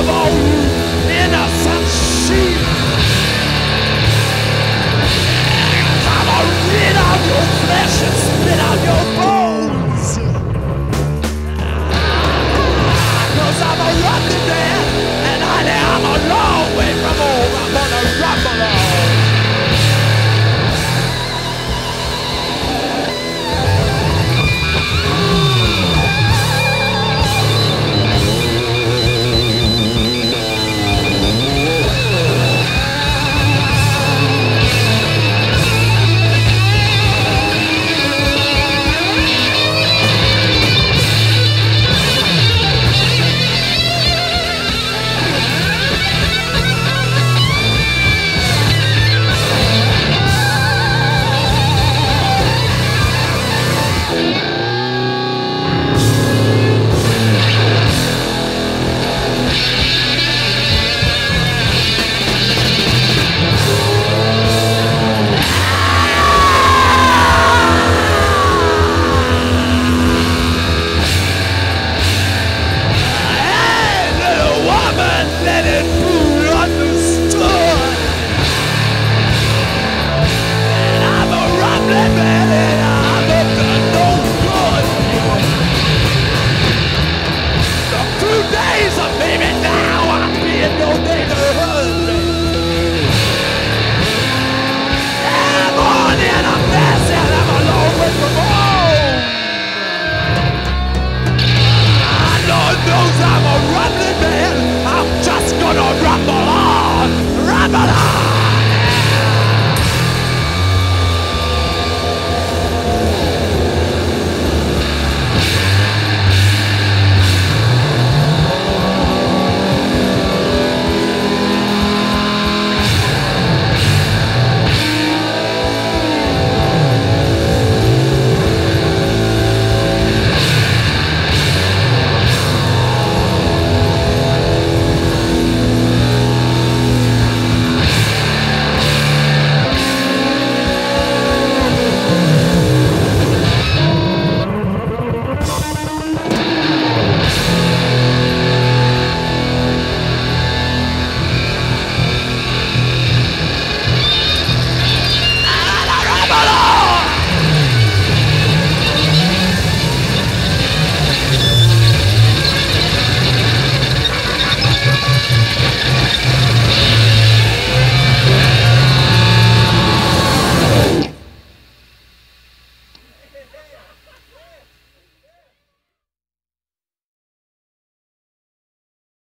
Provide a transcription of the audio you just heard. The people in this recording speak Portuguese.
impossible in us.